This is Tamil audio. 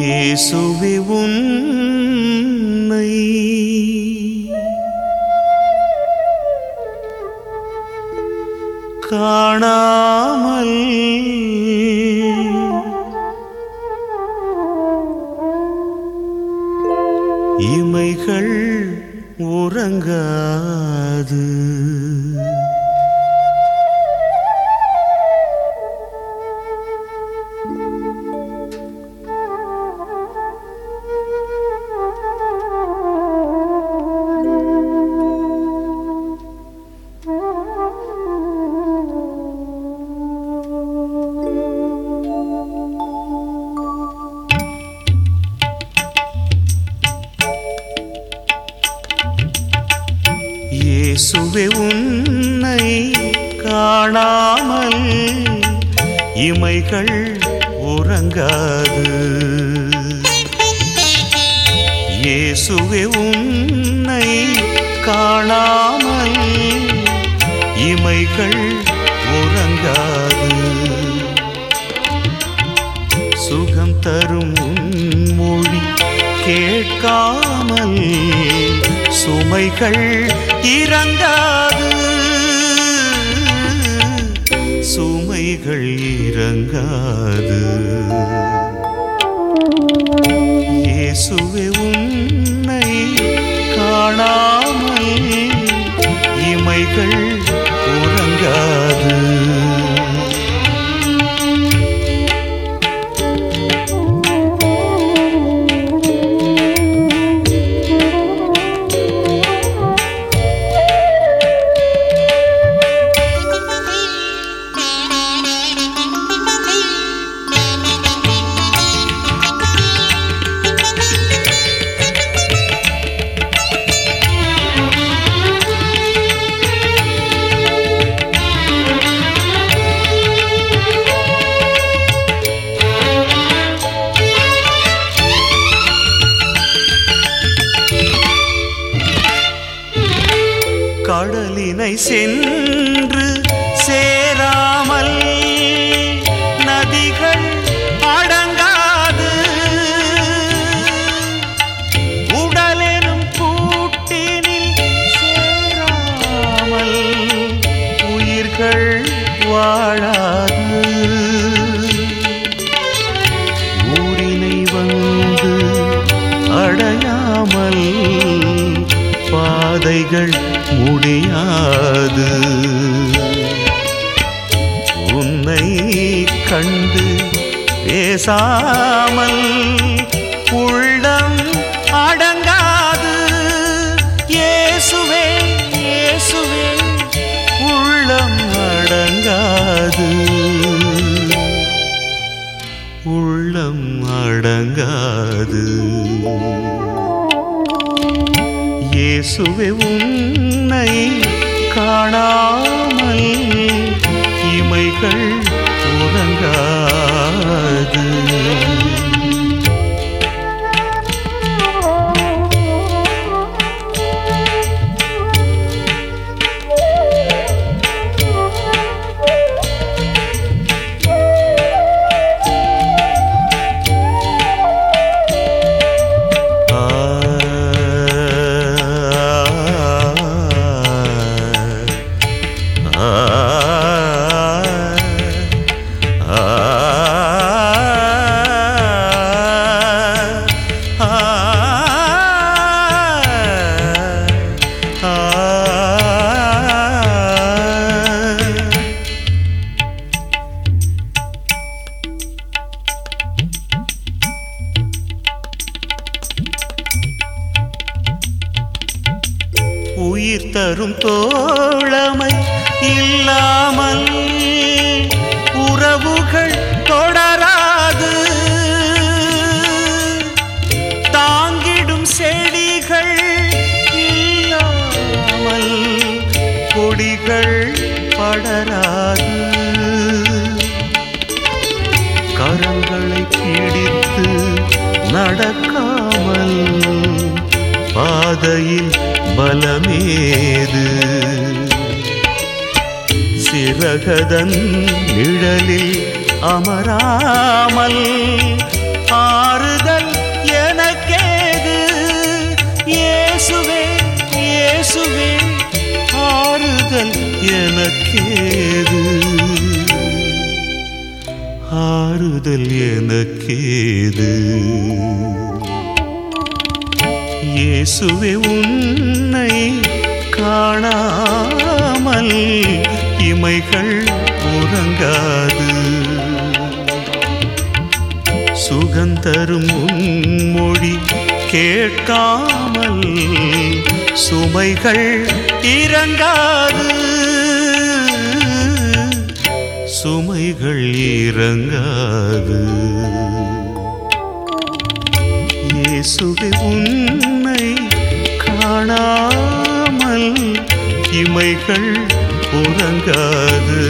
இயேசுவே உன்னை காணாமல் இமைகள் உறங்காது. இயேசுவே உன்னை காணாமல் இமைகள் உறங்காது. இயேசுவே உன்னை காணாமல் இமைகள் உறங்காது. சுகம் தரும் மொழி கேட்காமல் சுமைகள் இறங்காது. சுமைகள் இறங்காது. இயேசுவே உன்னை காணாமல் இமைகள் கடலினை சென்று சேராமல் நதிகள் அடங்காது. உடலெனும் கூட்டினில் சேராமல் உயிர்கள் வாழாது. ஊரினை வந்து அடையாமல் பாதைகள் முடியாது உன்னை கண்டு பேசாமல் உள்ளம் அடங்காது. இயேசுவே இயேசுவே உள்ளம் அடங்காது. இயேசுவே உன்னை காணாமல் இமைகள் உறங்காது. உயிர் தரும் தோழமை இல்லாமல் உறவுகள் தொடராது. தாங்கிடும் செடிகள் இல்லாமல் கொடிகள் படராது. கரங்களை பிடித்து நடக்காமல் பாதையில் பலமேது சிறகதன் நிழலில் அமராமல் ஆறுதல் எனக்கேது. இயேசுவே இயேசுவே ஆறுதல் எனக்கேது. ஆறுதல் எனக்கேது. இயேசுவே உன்னை காணாமல் இமைகள் உறங்காது. சுகந்தரும் மொழி கேட்காமல் சுமைகள் இறங்காது. சுமைகள் இறங்காது. இயேசுவே உன்னை காணாமல் இமைகள் உறங்காது.